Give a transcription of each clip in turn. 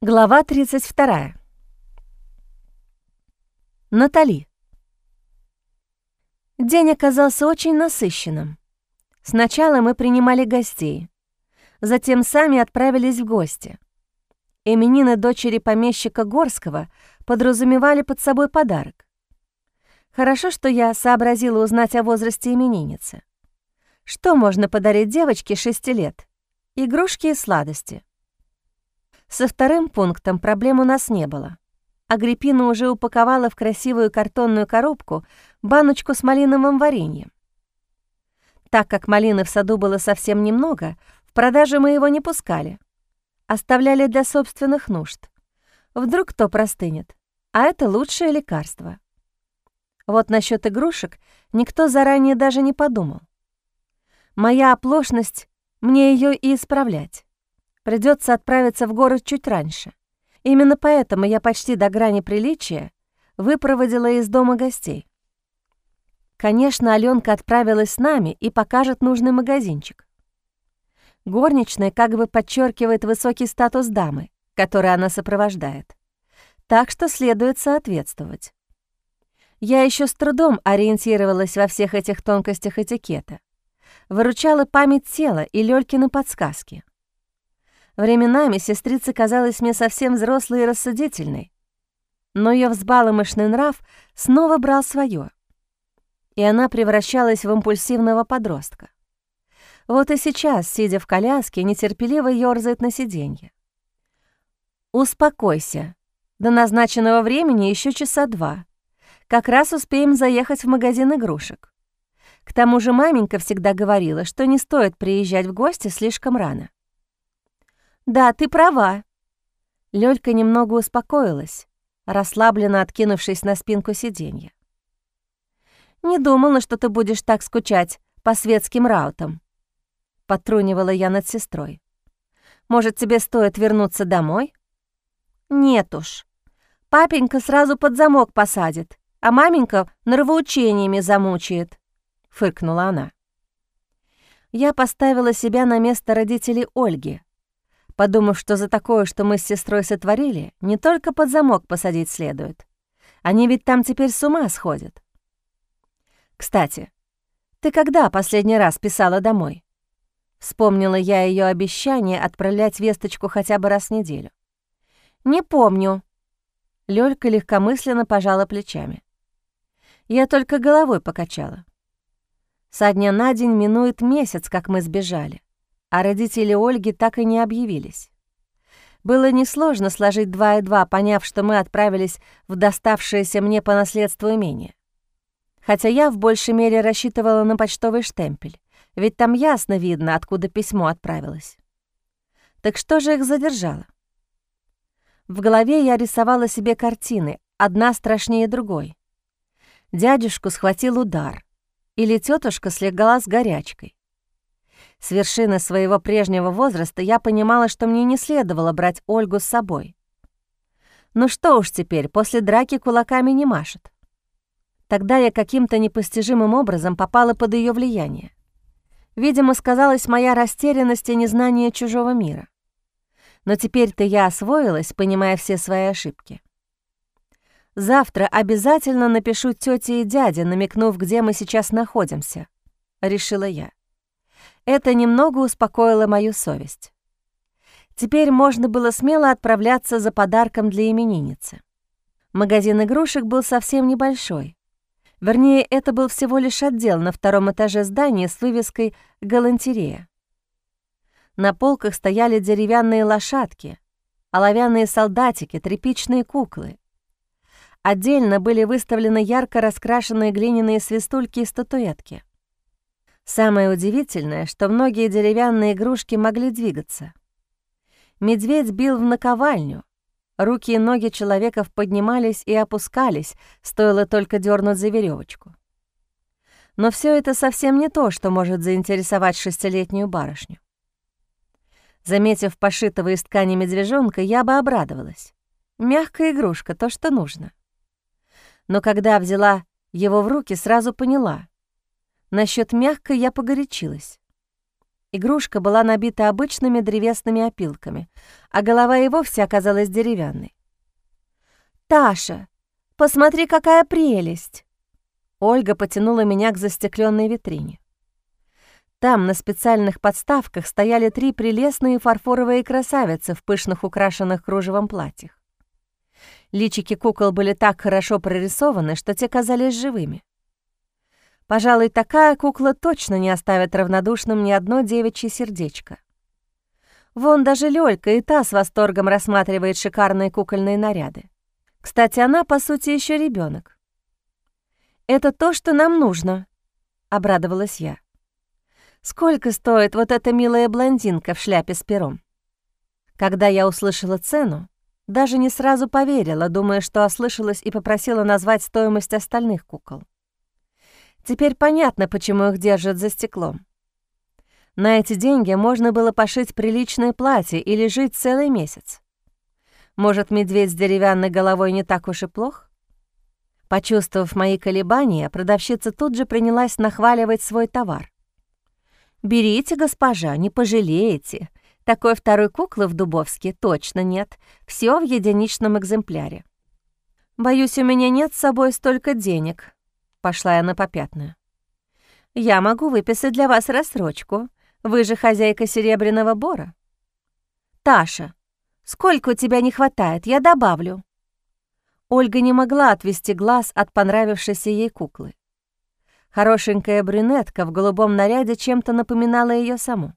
Глава 32. Натали. День оказался очень насыщенным. Сначала мы принимали гостей, затем сами отправились в гости. Именины дочери помещика Горского подразумевали под собой подарок. Хорошо, что я сообразила узнать о возрасте именинницы. Что можно подарить девочке 6 лет? Игрушки и сладости. Со вторым пунктом проблем у нас не было. Агриппина уже упаковала в красивую картонную коробку баночку с малиновым вареньем. Так как малины в саду было совсем немного, в продажу мы его не пускали. Оставляли для собственных нужд. Вдруг кто простынет, а это лучшее лекарство. Вот насчет игрушек никто заранее даже не подумал. Моя оплошность, мне ее и исправлять. Придется отправиться в город чуть раньше. Именно поэтому я почти до грани приличия выпроводила из дома гостей. Конечно, Алёнка отправилась с нами и покажет нужный магазинчик. Горничная как бы подчеркивает высокий статус дамы, который она сопровождает. Так что следует соответствовать. Я еще с трудом ориентировалась во всех этих тонкостях этикета. Выручала память тела и Лёлькины подсказки. Временами сестрица казалась мне совсем взрослой и рассудительной, но ее взбаломышный нрав снова брал свое, и она превращалась в импульсивного подростка. Вот и сейчас, сидя в коляске, нетерпеливо ёрзает на сиденье. «Успокойся. До назначенного времени еще часа два. Как раз успеем заехать в магазин игрушек. К тому же маменька всегда говорила, что не стоит приезжать в гости слишком рано. «Да, ты права». Лёлька немного успокоилась, расслабленно откинувшись на спинку сиденья. «Не думала, что ты будешь так скучать по светским раутам», — потрунивала я над сестрой. «Может, тебе стоит вернуться домой?» «Нет уж. Папенька сразу под замок посадит, а маменька нравоучениями замучает», — фыркнула она. Я поставила себя на место родителей Ольги — подумав, что за такое, что мы с сестрой сотворили, не только под замок посадить следует. Они ведь там теперь с ума сходят. Кстати, ты когда последний раз писала домой? Вспомнила я ее обещание отправлять весточку хотя бы раз в неделю. «Не помню». Лёлька легкомысленно пожала плечами. Я только головой покачала. Со дня на день минует месяц, как мы сбежали а родители Ольги так и не объявились. Было несложно сложить два и два, поняв, что мы отправились в доставшееся мне по наследству имение. Хотя я в большей мере рассчитывала на почтовый штемпель, ведь там ясно видно, откуда письмо отправилось. Так что же их задержало? В голове я рисовала себе картины, одна страшнее другой. Дядюшку схватил удар, или тетушка слегала с горячкой. С вершины своего прежнего возраста я понимала, что мне не следовало брать Ольгу с собой. Ну что уж теперь, после драки кулаками не машет. Тогда я каким-то непостижимым образом попала под ее влияние. Видимо, сказалась моя растерянность и незнание чужого мира. Но теперь-то я освоилась, понимая все свои ошибки. Завтра обязательно напишу тете и дяде, намекнув, где мы сейчас находимся, — решила я. Это немного успокоило мою совесть. Теперь можно было смело отправляться за подарком для именинницы. Магазин игрушек был совсем небольшой. Вернее, это был всего лишь отдел на втором этаже здания с вывеской «Галантерея». На полках стояли деревянные лошадки, оловянные солдатики, тряпичные куклы. Отдельно были выставлены ярко раскрашенные глиняные свистульки и статуэтки. Самое удивительное, что многие деревянные игрушки могли двигаться. Медведь бил в наковальню. Руки и ноги человеков поднимались и опускались, стоило только дернуть за веревочку. Но все это совсем не то, что может заинтересовать шестилетнюю барышню. Заметив пошитого из ткани медвежонка, я бы обрадовалась. Мягкая игрушка, то, что нужно. Но когда взяла его в руки, сразу поняла — Насчет мягкой я погорячилась. Игрушка была набита обычными древесными опилками, а голова и вовсе оказалась деревянной. «Таша, посмотри, какая прелесть!» Ольга потянула меня к застекленной витрине. Там на специальных подставках стояли три прелестные фарфоровые красавицы в пышных украшенных кружевом платьях. Личики кукол были так хорошо прорисованы, что те казались живыми. Пожалуй, такая кукла точно не оставит равнодушным ни одно девичье сердечко. Вон даже Лёлька и та с восторгом рассматривает шикарные кукольные наряды. Кстати, она, по сути, еще ребенок. «Это то, что нам нужно», — обрадовалась я. «Сколько стоит вот эта милая блондинка в шляпе с пером?» Когда я услышала цену, даже не сразу поверила, думая, что ослышалась и попросила назвать стоимость остальных кукол. Теперь понятно, почему их держат за стеклом. На эти деньги можно было пошить приличное платье или жить целый месяц. Может, медведь с деревянной головой не так уж и плох? Почувствовав мои колебания, продавщица тут же принялась нахваливать свой товар. «Берите, госпожа, не пожалеете. Такой второй куклы в Дубовске точно нет. Все в единичном экземпляре». «Боюсь, у меня нет с собой столько денег», — пошла я на попятную. «Я могу выписать для вас рассрочку. Вы же хозяйка Серебряного Бора». «Таша, сколько у тебя не хватает, я добавлю». Ольга не могла отвести глаз от понравившейся ей куклы. Хорошенькая брюнетка в голубом наряде чем-то напоминала ее саму.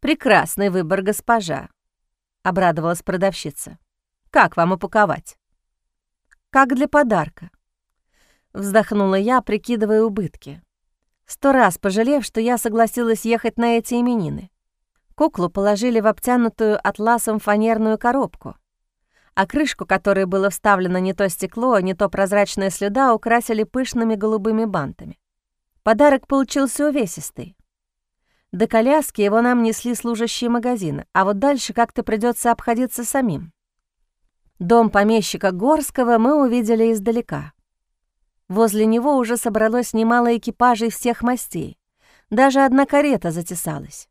«Прекрасный выбор, госпожа», — обрадовалась продавщица. «Как вам упаковать?» «Как для подарка», — вздохнула я, прикидывая убытки. Сто раз пожалев, что я согласилась ехать на эти именины. Куклу положили в обтянутую атласом фанерную коробку а крышку, которой было вставлено не то стекло, не то прозрачная слюда, украсили пышными голубыми бантами. Подарок получился увесистый. До коляски его нам несли служащие магазина, а вот дальше как-то придется обходиться самим. Дом помещика Горского мы увидели издалека. Возле него уже собралось немало экипажей всех мастей. Даже одна карета затесалась.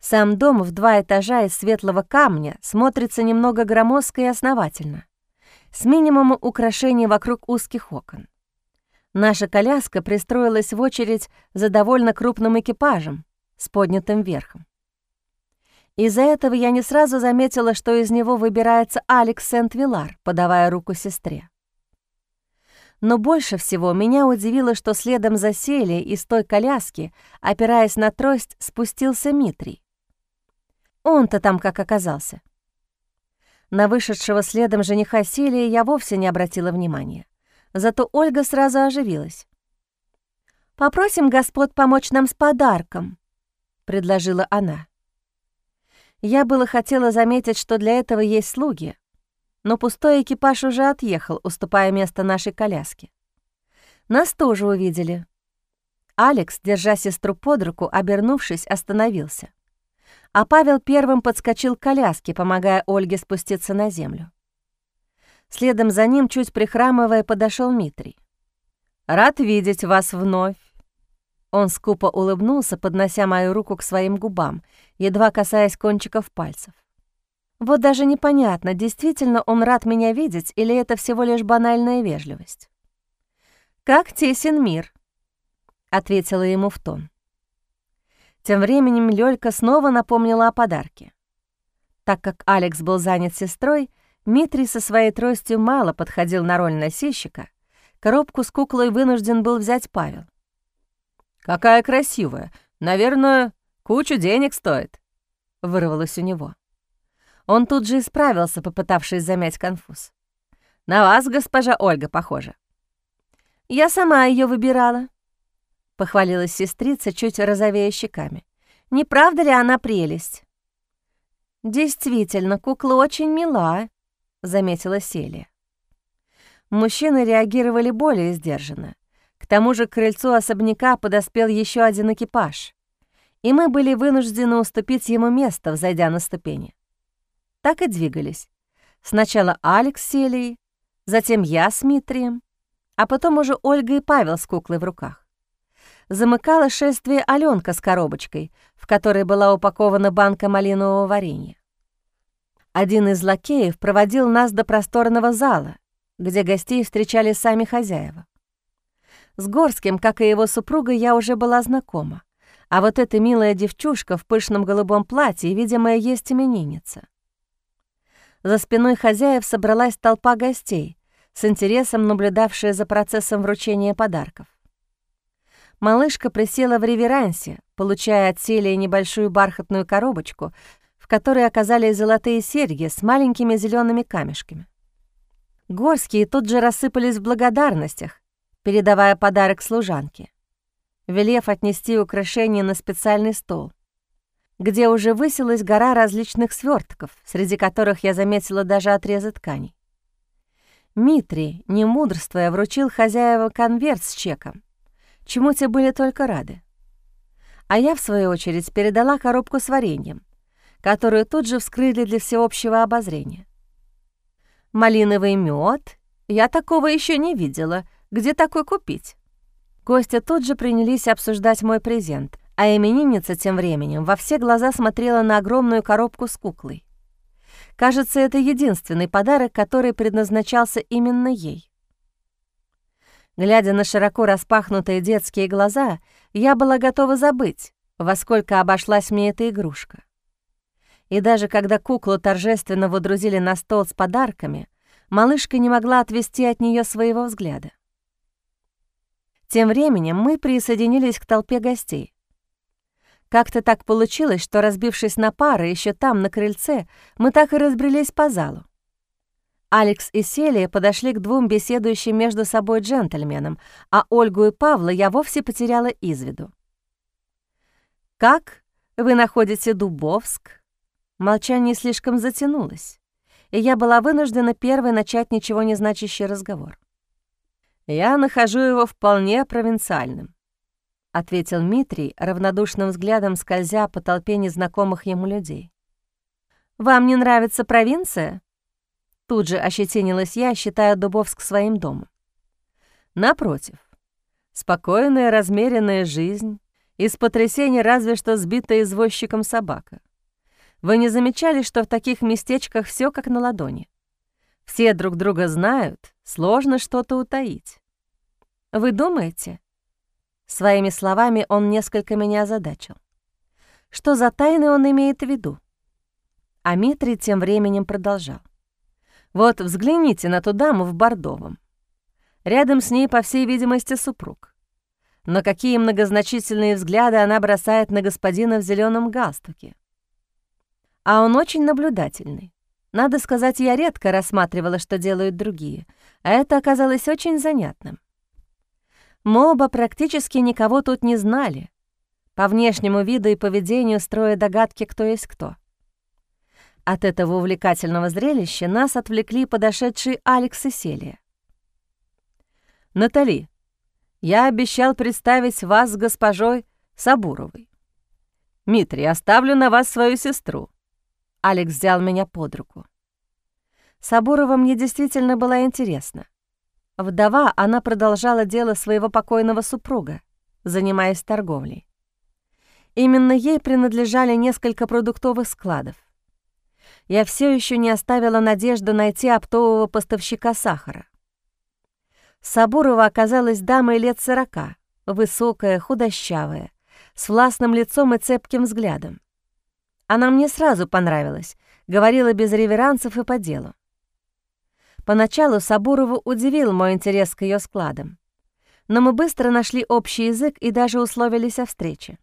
Сам дом в два этажа из светлого камня смотрится немного громоздко и основательно, с минимумом украшений вокруг узких окон. Наша коляска пристроилась в очередь за довольно крупным экипажем с поднятым верхом. Из-за этого я не сразу заметила, что из него выбирается Алекс Сент-Вилар, подавая руку сестре. Но больше всего меня удивило, что следом за Селией из той коляски, опираясь на трость, спустился Митрий. Он-то там как оказался. На вышедшего следом жениха Селии я вовсе не обратила внимания. Зато Ольга сразу оживилась. «Попросим господ помочь нам с подарком», — предложила она. Я было хотела заметить, что для этого есть слуги, но пустой экипаж уже отъехал, уступая место нашей коляске. Нас тоже увидели. Алекс, держа сестру под руку, обернувшись, остановился а Павел первым подскочил к коляске, помогая Ольге спуститься на землю. Следом за ним, чуть прихрамывая, подошел Митрий. «Рад видеть вас вновь». Он скупо улыбнулся, поднося мою руку к своим губам, едва касаясь кончиков пальцев. Вот даже непонятно, действительно он рад меня видеть или это всего лишь банальная вежливость. «Как тесен мир», — ответила ему в тон. Тем временем Лёлька снова напомнила о подарке. Так как Алекс был занят сестрой, Митрий со своей тростью мало подходил на роль носильщика. Коробку с куклой вынужден был взять Павел. «Какая красивая! Наверное, кучу денег стоит», — вырвалось у него. Он тут же исправился, попытавшись замять конфуз. «На вас, госпожа Ольга, похоже». «Я сама ее выбирала», похвалилась сестрица, чуть розовея щеками. «Не правда ли она прелесть?» «Действительно, кукла очень мила», — заметила Селия. Мужчины реагировали более сдержанно. К тому же к крыльцу особняка подоспел еще один экипаж, и мы были вынуждены уступить ему место, взойдя на ступени. Так и двигались. Сначала Алекс с Селией, затем я с Митрием, а потом уже Ольга и Павел с куклой в руках. замыкала шествие Аленка с коробочкой, в которой была упакована банка малинового варенья. Один из лакеев проводил нас до просторного зала, где гостей встречали сами хозяева. С Горским, как и его супругой, я уже была знакома. А вот эта милая девчушка в пышном голубом платье, видимо, есть именинница. За спиной хозяев собралась толпа гостей, с интересом наблюдавшая за процессом вручения подарков. Малышка присела в реверансе, получая от Селии небольшую бархатную коробочку, в которой оказались золотые серьги с маленькими зелеными камешками. Горские тут же рассыпались в благодарностях, передавая подарок служанке велев отнести украшения на специальный стол, где уже высилась гора различных свертков, среди которых я заметила даже отрезы тканей. Митри, не мудрствуя, вручил хозяева конверт с чеком, чему те были только рады. А я, в свою очередь, передала коробку с вареньем, которую тут же вскрыли для всеобщего обозрения. Малиновый мед, я такого еще не видела. Где такой купить? Гости тут же принялись обсуждать мой презент, а именинница тем временем во все глаза смотрела на огромную коробку с куклой. Кажется, это единственный подарок, который предназначался именно ей. Глядя на широко распахнутые детские глаза, я была готова забыть, во сколько обошлась мне эта игрушка. И даже когда куклу торжественно водрузили на стол с подарками, малышка не могла отвести от нее своего взгляда. Тем временем мы присоединились к толпе гостей. Как-то так получилось, что, разбившись на пары еще там, на крыльце, мы так и разбрелись по залу. Алекс и Селия подошли к двум беседующим между собой джентльменам, а Ольгу и Павла я вовсе потеряла из виду. «Как вы находите Дубовск?» Молчание слишком затянулось, и я была вынуждена первой начать ничего не значащий разговор. «Я нахожу его вполне провинциальным», — ответил Митрий, равнодушным взглядом скользя по толпе незнакомых ему людей. «Вам не нравится провинция?» Тут же ощетинилась я, считая Дубовск своим домом. Напротив, спокойная, размеренная жизнь, из потрясений разве что сбитая извозчиком собака. Вы не замечали, что в таких местечках все как на ладони? Все друг друга знают, сложно что-то утаить. Вы думаете? Своими словами он несколько меня озадачил. Что за тайны он имеет в виду? А Митрий тем временем продолжал. Вот взгляните на ту даму в Бордовом. Рядом с ней, по всей видимости, супруг. Но какие многозначительные взгляды она бросает на господина в зеленом галстуке. А он очень наблюдательный. Надо сказать, я редко рассматривала, что делают другие, а это оказалось очень занятным. Мы оба практически никого тут не знали, по внешнему виду и поведению строя догадки, кто есть кто. От этого увлекательного зрелища нас отвлекли подошедшие Алекс и Селия. «Натали, я обещал представить вас с госпожой Сабуровой. Митрий, оставлю на вас свою сестру». Алекс взял меня под руку. Сабурова мне действительно была интересна. Вдова, она продолжала дело своего покойного супруга, занимаясь торговлей. Именно ей принадлежали несколько продуктовых складов. Я все еще не оставила надежды найти оптового поставщика сахара. Сабурова оказалась дамой лет сорока, высокая, худощавая, с властным лицом и цепким взглядом. Она мне сразу понравилась, говорила без реверансов и по делу. Поначалу Сабурову удивил мой интерес к ее складам. Но мы быстро нашли общий язык и даже условились о встрече.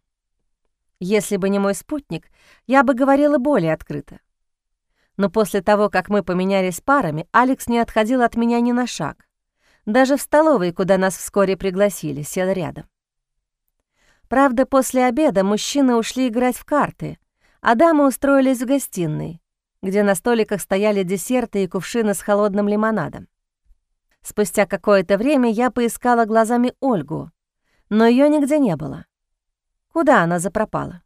Если бы не мой спутник, я бы говорила более открыто. Но после того, как мы поменялись парами, Алекс не отходил от меня ни на шаг. Даже в столовой, куда нас вскоре пригласили, сел рядом. Правда, после обеда мужчины ушли играть в карты, а дамы устроились в гостиной, где на столиках стояли десерты и кувшины с холодным лимонадом. Спустя какое-то время я поискала глазами Ольгу, но ее нигде не было. Куда она запропала?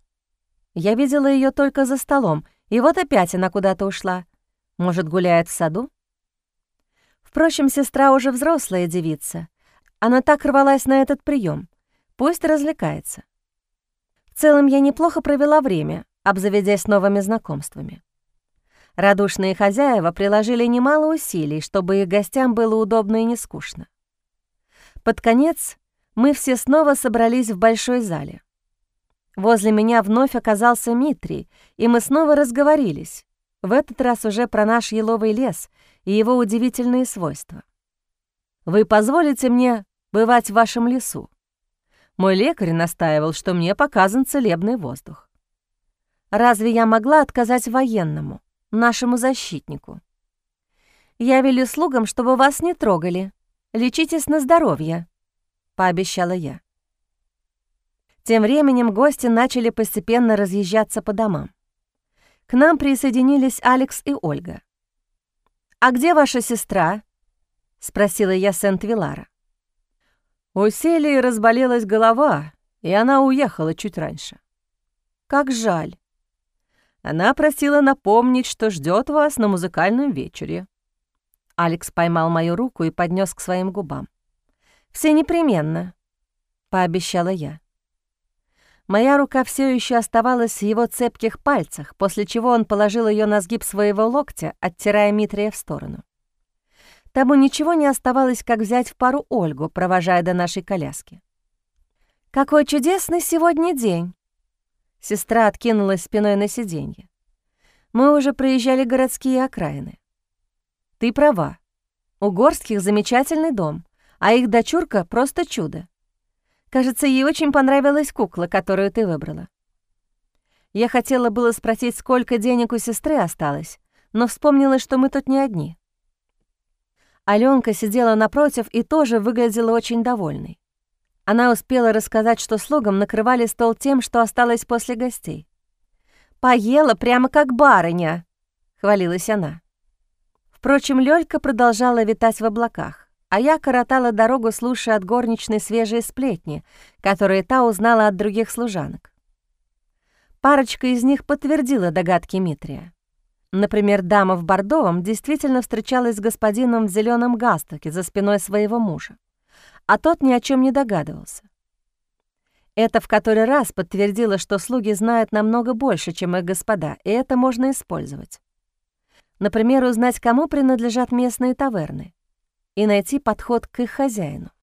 Я видела ее только за столом, и вот опять она куда-то ушла. Может, гуляет в саду? Впрочем, сестра уже взрослая девица. Она так рвалась на этот прием. Пусть развлекается. В целом я неплохо провела время, обзаведясь новыми знакомствами. Радушные хозяева приложили немало усилий, чтобы их гостям было удобно и не скучно. Под конец мы все снова собрались в большой зале. Возле меня вновь оказался Митрий, и мы снова разговорились, в этот раз уже про наш еловый лес и его удивительные свойства. «Вы позволите мне бывать в вашем лесу?» Мой лекарь настаивал, что мне показан целебный воздух. Разве я могла отказать военному, нашему защитнику? Я велю слугам, чтобы вас не трогали. Лечитесь на здоровье, — пообещала я. Тем временем гости начали постепенно разъезжаться по домам. К нам присоединились Алекс и Ольга. «А где ваша сестра?» — спросила я Сент-Вилара. У Селии разболелась голова, и она уехала чуть раньше. «Как жаль». Она просила напомнить, что ждет вас на музыкальном вечере. Алекс поймал мою руку и поднес к своим губам. «Все непременно», — пообещала я. Моя рука все еще оставалась в его цепких пальцах, после чего он положил ее на сгиб своего локтя, оттирая Митрия в сторону. Тому ничего не оставалось, как взять в пару Ольгу, провожая до нашей коляски. «Какой чудесный сегодня день!» Сестра откинулась спиной на сиденье. Мы уже проезжали городские окраины. «Ты права. У Горских замечательный дом, а их дочурка — просто чудо. Кажется, ей очень понравилась кукла, которую ты выбрала. Я хотела было спросить, сколько денег у сестры осталось, но вспомнила, что мы тут не одни. Алёнка сидела напротив и тоже выглядела очень довольной. Она успела рассказать, что слугам накрывали стол тем, что осталось после гостей. «Поела прямо как барыня», — хвалилась она. Впрочем, Лёлька продолжала витать в облаках а я коротала дорогу, слушая от горничной свежие сплетни, которые та узнала от других служанок. Парочка из них подтвердила догадки Митрия. Например, дама в Бордовом действительно встречалась с господином в зеленом галстуке за спиной своего мужа, а тот ни о чем не догадывался. Это в который раз подтвердило, что слуги знают намного больше, чем их господа, и это можно использовать. Например, узнать, кому принадлежат местные таверны, и найти подход к их хозяину.